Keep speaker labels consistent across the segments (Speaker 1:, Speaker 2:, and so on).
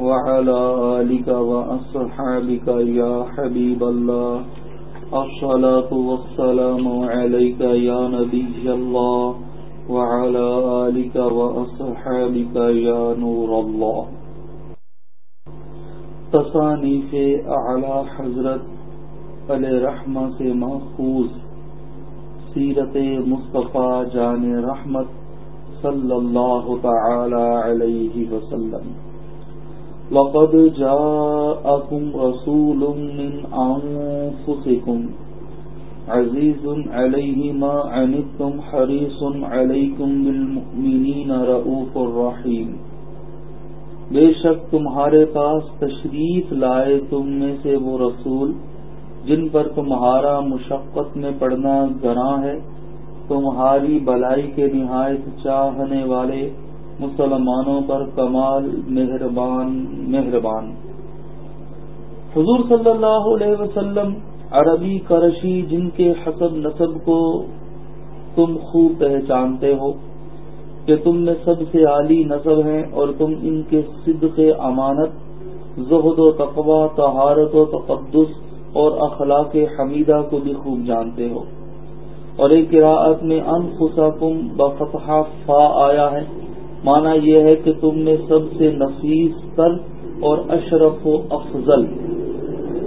Speaker 1: وعلى آلك وأصحابك يا حبيب الله. الصلاة والسلام عليك يا نبي الله. وعلى آلك وأصحابك يا نور الله. تصانیف اعلی حضرت علیہ رحمہ سے محفوظ سیرت مصطفیٰ جان رحمت صلی اللہ تعالی علیہ وسلم. لقد جاءكم رسول من أنفسكم عزيز عليه ما عنتم حريص عليكم بالمؤمنين رؤوف الرحيم بے شک تمہارے پاس تشریف لائے تم میں سے وہ رسول جن پر تمہارا مشقت میں پڑنا گراں ہے تمہاری بلائی کے نہایت چاہنے والے مسلمانوں پر کمال مہربان مہربان۔ حضور صلی اللہ علیہ وسلم عربی کرشی جن کے حسب نصب کو تم خوب پہچانتے ہو، کہ تم میں سب سے عالی نصب ہیں اور تم ان کے صدق امانت، زہد و تقوا تہارت و تقدس اور اخلاق حمیدہ کو بھی خوب جانتے ہو۔ اور ایک قراءت میں انفسکم بفتح فا آیا ہے۔ مانا یہ ہے کہ تم نے سب سے نفیس تر اور اشرف و افضل۔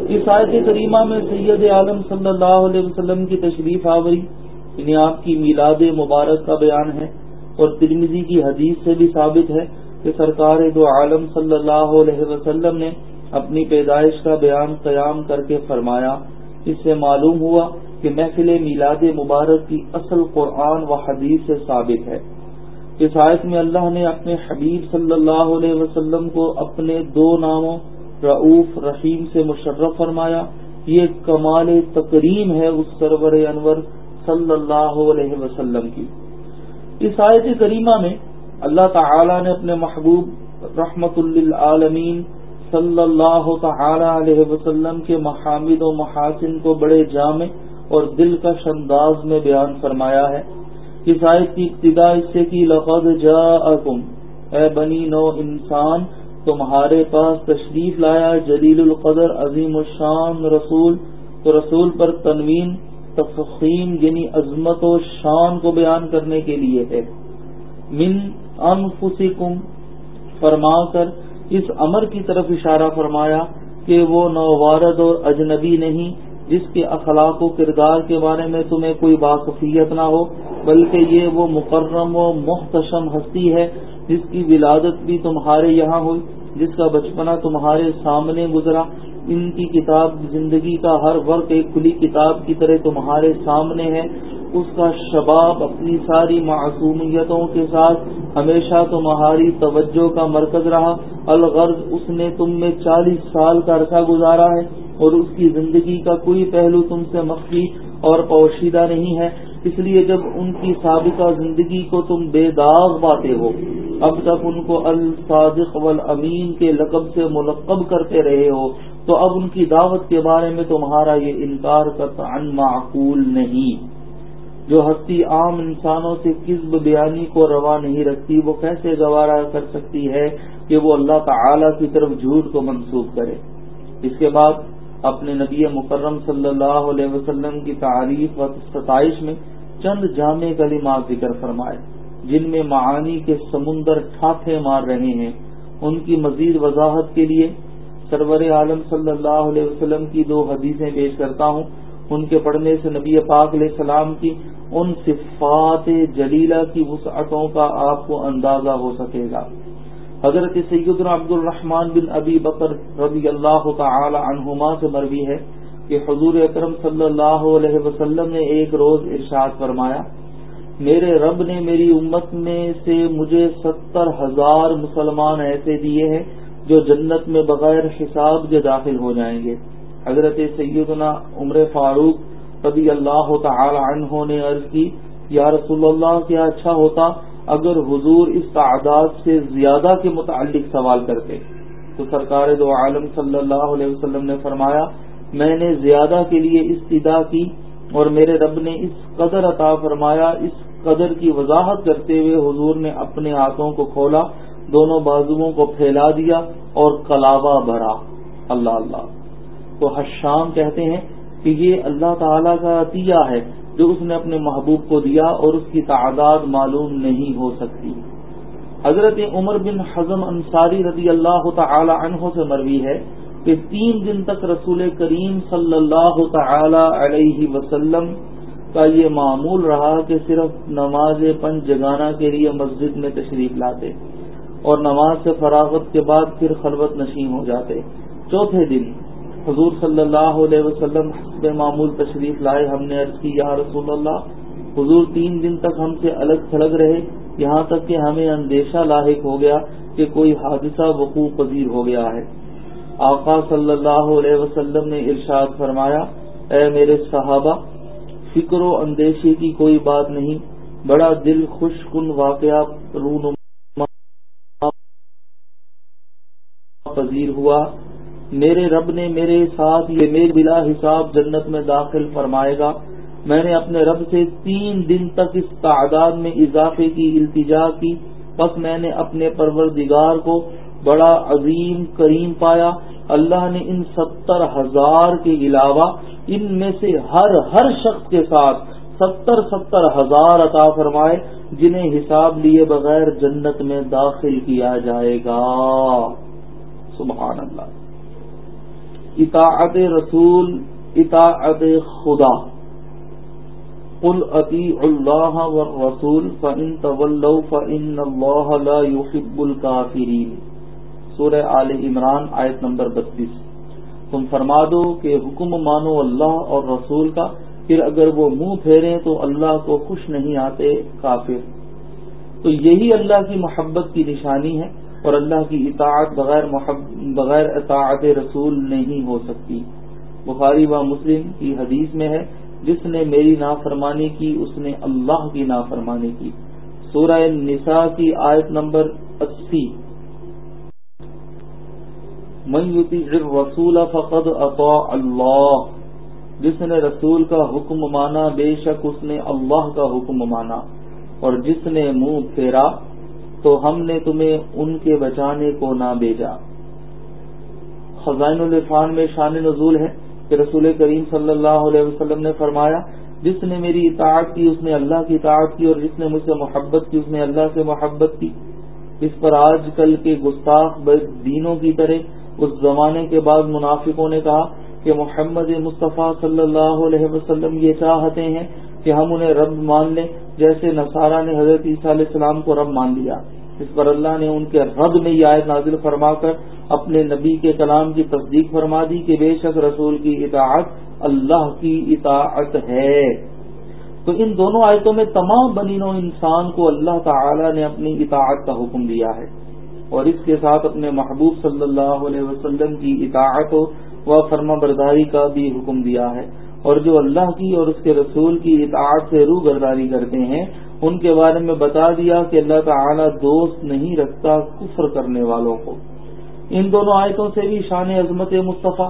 Speaker 1: اس آیت کریمہ میں سید عالم صلی اللہ علیہ وسلم کی تشریف آوری یعنی آپ کی میلاد مبارک کا بیان ہے، اور ترمیزی کی حدیث سے بھی ثابت ہے کہ سرکار دو عالم صلی اللہ علیہ وسلم نے اپنی پیدائش کا بیان قیام کر کے فرمایا۔ اس سے معلوم ہوا کہ محفل میلاد مبارک کی اصل قرآن و حدیث سے ثابت ہے۔ اس آیت میں اللہ نے اپنے حبیب صلی اللہ علیہ وسلم کو اپنے دو ناموں، رعوف، رحیم سے مشرف فرمایا۔ یہ کمال تکریم ہے اس سرور انور صلی اللہ علیہ وسلم کی۔ اس آیت کریمہ میں اللہ تعالی نے اپنے محبوب رحمت للعالمین صلی اللہ تعالی علیہ وسلم کے محامد و محاسن کو بڑے جامع اور دل کا شنداز میں بیان فرمایا ہے۔ اس آیت کی ابتدا اس سے کی، لقد جاءکم۔ اے بنی نو انسان، تمہارے پاس تشریف لایا جلیل القدر، عظیم الشان رسول۔ تو رسول پر تنوین، تفخیم یعنی عظمت و شان کو بیان کرنے کے لیے ہے۔ من انفسکم، فرما کر اس امر کی طرف اشارہ فرمایا کہ وہ نوارد اور اجنبی نہیں جس کے اخلاق و کردار کے بارے میں تمہیں کوئی باقفیت نہ ہو، بلکہ یہ وہ مقرم و محتشم ہستی ہے جس کی ولادت بھی تمہارے یہاں ہوئی، جس کا بچپنا تمہارے سامنے گزرا۔ ان کی کتاب زندگی کا ہر وقت ایک کھلی کتاب کی طرح تمہارے سامنے ہے۔ اس کا شباب اپنی ساری معصومیتوں کے ساتھ ہمیشہ تمہاری توجہ کا مرکز رہا۔ الغرض اس نے تم میں چالیس سال کا عرصہ گزارا ہے۔ اور اس کی زندگی کا کوئی پہلو تم سے مخفی اور پوشیدہ نہیں ہے۔ اس لیے جب ان کی سابقہ زندگی کو تم بے داغ پاتے ہو، اب تک ان کو الصادق والامین کے لقب سے ملقب کرتے رہے ہو، تو اب ان کی دعوت کے بارے میں تمہارا یہ انکار کا معقول نہیں۔ جو ہستی عام انسانوں سے کسب بیانی کو روا نہیں رکھتی، وہ کیسے گوارا کر سکتی ہے کہ وہ اللہ تعالی کی طرف جھوٹ کو منسوخ کرے؟ اس کے بعد اپنے نبی مکرم صلی اللہ علیہ وسلم کی تعریف و ستائش میں چند جامع کلمات ذکر فرمائے، جن میں معانی کے سمندر ٹھاٹھے مار رہے ہیں۔ ان کی مزید وضاحت کے لیے سرور عالم صلی اللہ علیہ وسلم کی دو حدیثیں پیش کرتا ہوں۔ ان کے پڑھنے سے نبی پاک علیہ السلام کی ان صفات جلیلہ کی وسعتوں کا آپ کو اندازہ ہو سکے گا۔ حضرت سیدنا عبد الرحمن بن ابی بکر رضی اللہ تعالی عنہما سے مروی ہے کہ حضور اکرم صلی اللہ علیہ وسلم نے ایک روز ارشاد فرمایا، میرے رب نے میری امت میں سے مجھے ستر ہزار مسلمان ایسے دیے ہیں جو جنت میں بغیر حساب کے داخل ہو جائیں گے۔ حضرت سیدنا عمر فاروق رضی اللہ تعالی عنہ نے عرض کی، یا رسول اللہ، کیا اچھا ہوتا اگر حضور اس تعداد سے زیادہ کے متعلق سوال کرتے، تو سرکار دو عالم صلی اللہ علیہ وسلم نے فرمایا، میں نے زیادہ کے لیے استدا کی اور میرے رب نے اس قدر عطا فرمایا، اس قدر کی وضاحت کرتے ہوئے حضور نے اپنے ہاتھوں کو کھولا، دونوں بازوؤں کو پھیلا دیا اور کلاوا بھرا۔ اللہ اللہ۔ تو حشام کہتے ہیں کہ یہ اللہ تعالی کا عطیہ ہے۔ جو اس نے اپنے محبوب کو دیا اور اس کی تعداد معلوم نہیں ہو سکتی۔ حضرت عمر بن حزم انصاری رضی اللہ تعالی عنہ سے مروی ہے کہ تین دن تک رسول کریم صلی اللہ تعالی علیہ وسلم کا یہ معمول رہا کہ صرف نماز پنج جگانا کے لیے مسجد میں تشریف لاتے اور نماز سے فراغت کے بعد پھر خلوت نشین ہو جاتے۔ چوتھے دن حضور صلی اللہ علیہ وسلم حسب معمول تشریف لائے، ہم نے عرض کی، یا رسول اللہ، حضور تین دن تک ہم سے الگ تھلگ رہے، یہاں تک کہ ہمیں اندیشہ لاحق ہو گیا کہ کوئی حادثہ وقوع پذیر ہو گیا ہے۔ آقا صلی اللہ علیہ وسلم نے ارشاد فرمایا، اے میرے صحابہ، فکر و اندیشی کی کوئی بات نہیں، بڑا دل خوش کن واقعہ رونما پذیر ہوا۔ میرے رب نے میرے ساتھ یہ میرے بلا حساب جنت میں داخل فرمائے گا۔ میں نے اپنے رب سے تین دن تک اس تعداد میں اضافے کی، التجا کی۔ بس میں نے اپنے پروردگار کو بڑا عظیم، کریم پایا۔ اللہ نے ان ستر ہزار کے علاوہ ان میں سے ہر ہر شخص کے ساتھ ستر ستر ہزار عطا فرمائے، جنہیں حساب لیے بغیر جنت میں داخل کیا جائے گا۔ سبحان اللہ۔ اطاعت رسول، اطاعت خدا۔ قل اطیع اللہ والرسول فإن تولوا فإن اللہ لا يحب الكافرین سورہ آل عمران آیت نمبر بتیس۔ تم فرما دو کہ حکم مانو اللہ اور رسول کا، پھر اگر وہ منہ پھیریں تو اللہ کو خوش نہیں آتے کافر۔ تو یہی اللہ کی محبت کی نشانی ہے۔ اور اللہ کی اطاعت بغیر بغیر اطاعت رسول نہیں ہو سکتی۔ بخاری و مسلم کی حدیث میں ہے، جس نے میری نافرمانی کی، اس نے اللہ کی نافرمانی کی۔ سورہ نساء کی آیت نمبر اسی۔ رسول فقد اطاع اللہ۔ جس نے رسول کا حکم مانا، بے شک اس نے اللہ کا حکم مانا۔ اور جس نے منہ پھیرا تو ہم نے تمہیں ان کے بچانے کو نہ بھیجا۔ خزائن الرفان میں شان نزول ہے کہ رسول کریم صلی اللہ علیہ وسلم نے فرمایا، جس نے میری اطاعت کی، اس نے اللہ کی اطاعت کی اور جس نے مجھ سے محبت کی، اس نے اللہ سے محبت کی۔ اس پر آج کل کے گستاخ دینوں کی طرح اس زمانے کے بعد منافقوں نے کہا کہ محمد مصطفیٰ صلی اللہ علیہ وسلم یہ چاہتے ہیں کہ ہم انہیں رب مان لیں۔ جیسے نصارہ نے حضرت عیسیٰ علیہ السلام کو رب مان لیا، اس پر اللہ نے ان کے رب میں یہ آیت نازل فرما کر اپنے نبی کے کلام کی تصدیق فرما دی کہ بے شک رسول کی اطاعت اللہ کی اطاعت ہے۔ تو ان دونوں آیتوں میں تمام بنین و انسان کو اللہ تعالی نے اپنی اطاعت کا حکم دیا ہے اور اس کے ساتھ اپنے محبوب صلی اللہ علیہ وسلم کی اطاعت و فرما برداری کا بھی حکم دیا ہے۔ اور جو اللہ کی اور اس کے رسول کی اطاعت سے روح گرداری کرتے ہیں، ان کے بارے میں بتا دیا کہ اللہ تعالی دوست نہیں رکھتا کفر کرنے والوں کو۔ ان دونوں آیتوں سے بھی شان عظمت مصطفیٰ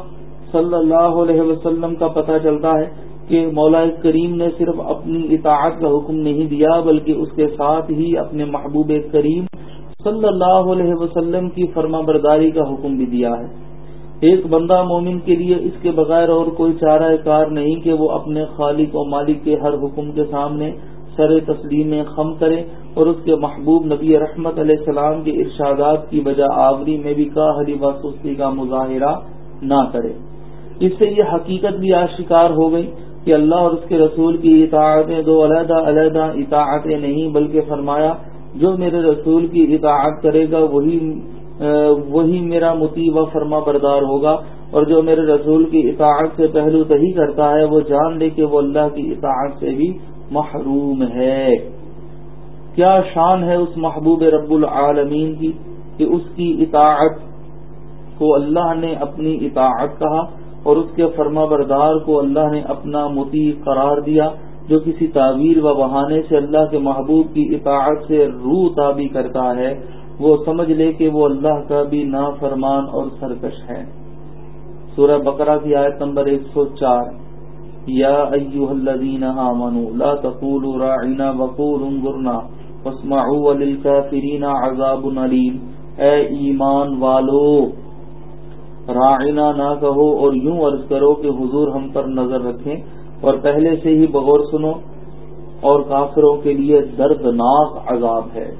Speaker 1: صلی اللہ علیہ وسلم کا پتہ چلتا ہے کہ مولا کریم نے صرف اپنی اطاعت کا حکم نہیں دیا، بلکہ اس کے ساتھ ہی اپنے محبوب کریم صلی اللہ علیہ وسلم کی فرما برداری کا حکم بھی دیا ہے۔ ایک بندہ مومن کے لیے اس کے بغیر اور کوئی چارہ کار نہیں کہ وہ اپنے خالق و مالک کے ہر حکم کے سامنے سر تسلیم خم کرے اور اس کے محبوب نبی رحمت علیہ السلام کے ارشادات کی بجا آوری میں بھی کاہلی و سستی کا مظاہرہ نہ کرے۔ اس سے یہ حقیقت بھی آشکار ہو گئی کہ اللہ اور اس کے رسول کی اطاعتیں دو علیحدہ علیحدہ اطاعتیں نہیں بلکہ فرمایا، جو میرے رسول کی اطاعت کرے گا وہی وہی میرا متی و فرما بردار ہوگا اور جو میرے رسول کی اطاعت سے پہلو تہی کرتا ہے، وہ جان لے کہ وہ اللہ کی اطاعت سے بھی محروم ہے۔ کیا شان ہے اس محبوب رب العالمین کی کہ اس کی اطاعت کو اللہ نے اپنی اطاعت کہا اور اس کے فرما بردار کو اللہ نے اپنا متی قرار دیا، جو کسی تعویر و بہانے سے اللہ کے محبوب کی اطاعت سے روح تابی کرتا ہے۔ وہ سمجھ لے کہ وہ اللہ کا بھی نافرمان اور سرکش ہے۔ سورہ بقرہ کی آیت نمبر 104 یا ایوہ الذین آمنوا لا تقولوا راعنا وقولوا انظرنا واسمعوا وللکافرین عذاب علیم۔ اے ایمان والو، راعنا نہ کہو اور یوں عرض کرو کہ حضور ہم پر نظر رکھیں۔ اور پہلے سے ہی بغور سنو، اور کافروں کے لیے دردناک عذاب ہے۔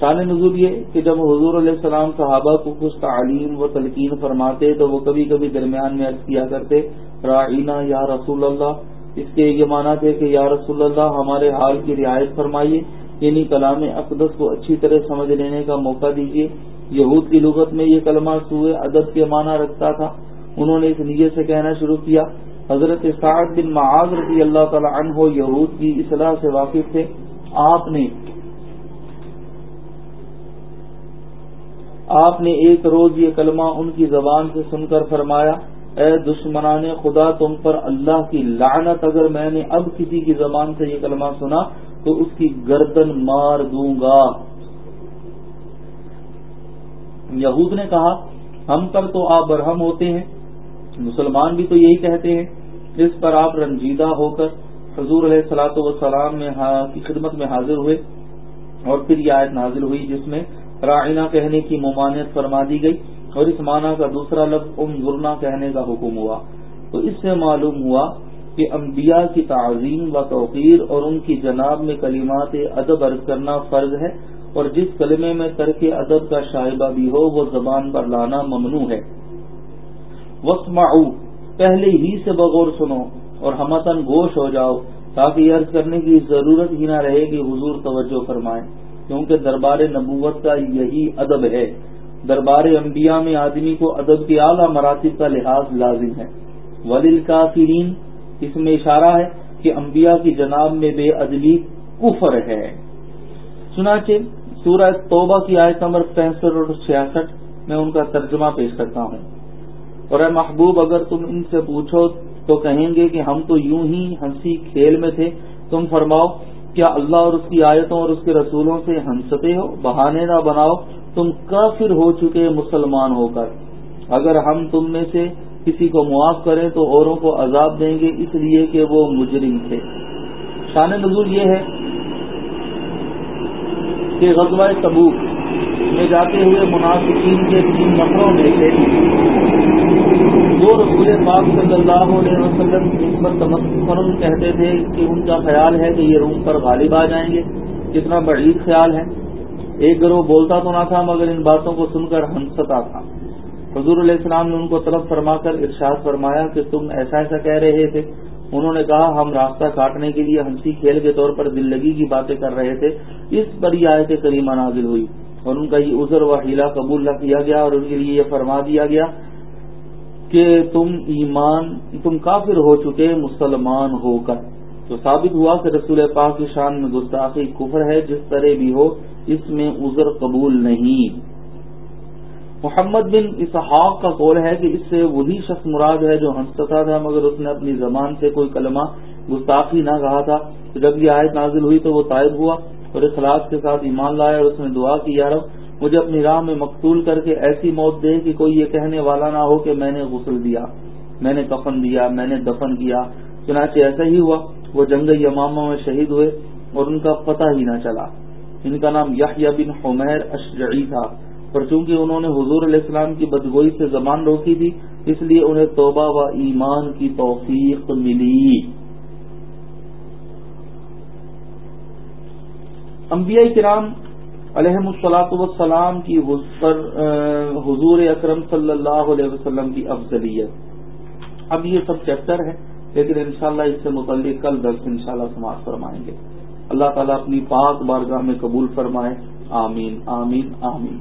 Speaker 1: شان نزول یہ کہ جب حضور علیہ السلام صحابہ کو کچھ تعلیم و تلقین فرماتے تو وہ کبھی کبھی درمیان میں عرض کیا کرتے رائنا یا رسول اللہ؟ اس کے یہ مانا تھے کہ یا رسول اللہ، ہمارے حال کی رعایت فرمائیے یعنی کلام اقدس کو اچھی طرح سمجھ لینے کا موقع دیجیے۔ یہود کی لغت میں یہ کلمہ سوئے ادب کے معنی رکھتا تھا۔ انہوں نے اس نیت سے کہنا شروع کیا، حضرت سعد بن معاذ رضی اللہ تعالی عنہ یہود کی اصلاح سے واقف تھے۔ آپ نے آپ نے ایک روز یہ کلمہ ان کی زبان سے سن کر فرمایا، اے دشمنان خدا، تم پر اللہ کی لعنت، اگر میں نے اب کسی کی زبان سے یہ کلمہ سنا تو اس کی گردن مار دوں گا۔ یہود نے کہا، ہم پر تو آپ برہم ہوتے ہیں۔ مسلمان بھی تو یہی کہتے ہیں اس پر آپ رنجیدہ ہو کر حضور علیہ سلاۃ وسلام ہاں، کی خدمت میں حاضر ہوئے۔ اور پھر یہ آیت نازل ہوئی جس میں رائنا کہنے کی ممانعت فرما دی گئی اور اس معنی کا دوسرا لفظ ام گرنا کہنے کا حکم ہوا۔ تو اس سے معلوم ہوا کہ انبیاء کی تعظیم و توقیر اور ان کی جناب میں کلمات ادب عرض کرنا فرض ہے اور جس کلمے میں ترک ادب کا شائبہ بھی ہو، وہ زبان پر لانا ممنوع ہے۔ وسمعو پہلے ہی سے بغور سنو اور ہمتن گوش ہو جاؤ تاکہ عرض کرنے کی ضرورت ہی نہ رہے کہ حضور توجہ فرمائیں۔ کیونکہ دربار نبوت کا یہی ادب ہے۔ دربار انبیاء میں آدمی کو ادب کے اعلیٰ مراتب کا لحاظ لازم ہے۔ ولیل کا اس میں اشارہ ہے کہ انبیاء کی جناب میں بے ادبی کفر ہے۔ چنانچہ سورہ توبہ کی آیت نمبر پینسٹھ اور چھیاسٹھ میں ان کا ترجمہ پیش کرتا ہوں۔ اور اے محبوب، اگر تم ان سے پوچھو تو کہیں گے کہ ہم تو یوں ہی ہنسی کھیل میں تھے۔ تم فرماؤ کیا اللہ اور اس کی آیتوں اور اس کے رسولوں سے ہنستے ہو؟ بہانے نہ بناؤ، تم کافر ہو چکے مسلمان ہو کر۔ اگر ہم تم میں سے کسی کو معاف کریں تو اوروں کو عذاب دیں گے، اس لیے کہ وہ مجرم تھے۔ شان نزول یہ ہے کہ غزوہ تبوک میں جاتے ہوئے مناسبین کے تین نفروں میں سے وہ رسول پاک صلی اللہ علیہ وسلم اس پر تمسن کہتے تھے کہ ان کا خیال ہے کہ یہ روم پر غالب آ جائیں گے، کتنا بعید خیال ہے۔ ایک گروہ بولتا تو نہ تھا، مگر ان باتوں کو سن کر ہنستا تھا۔ حضور علیہ السلام نے ان کو طلب فرما کر ارشاد فرمایا کہ تم ایسا ایسا کہہ رہے تھے۔ انہوں نے کہا، ہم راستہ کاٹنے کے لیے ہنسی کھیل کے طور پر دل لگی کی باتیں کر رہے تھے۔ اس پر یہ آئے کریمہ نازل ہوئی۔ اور ان کا یہ عذر و ہیلا قبول نہ کیا گیا اور ان کے لیے یہ فرما دیا گیا کہ تم ایمان، تم کافر ہو چکے، مسلمان ہو کر۔ تو ثابت ہوا کہ رسول پاک کی شان میں گستاخی کفر ہے، جس طرح بھی ہو، اس میں عذر قبول نہیں۔ محمد بن اسحاق کا قول ہے کہ اس سے وہی شخص مراد ہے جو ہنستا تھا مگر اس نے اپنی زبان سے کوئی کلمہ گستاخی نہ کہا تھا۔ جب یہ آیت نازل ہوئی تو وہ طائب ہوا۔ اور اخلاص کے ساتھ ایمان لایا اور اس نے دعا کی یارب مجھے اپنی راہ میں مقتول کر کے ایسی موت دے کہ کوئی یہ کہنے والا نہ ہو کہ میں نے غسل دیا، میں نے کفن دیا، میں نے دفن کیا۔ چنانچہ ایسا ہی ہوا، وہ جنگ یمامہ میں شہید ہوئے اور ان کا پتہ ہی نہ چلا۔ ان کا نام یحییٰ بن حمیر اشجعی تھا۔ پر چونکہ انہوں نے حضور علیہ السلام کی بدگوئی سے زبان روکی تھی، اس لیے انہیں توبہ و ایمان کی توفیق ملی۔ انبیاء کرام علیہ السلاط وسلام کی حضور اکرم صلی اللہ علیہ وسلم کی افضلیت۔ اب یہ سب چیپٹر ہے لیکن انشاءاللہ اس سے متعلق کل درس انشاءاللہ سماعت فرمائیں گے۔ اللہ تعالیٰ اپنی پاک بارگاہ میں قبول فرمائے۔ آمین آمین آمین۔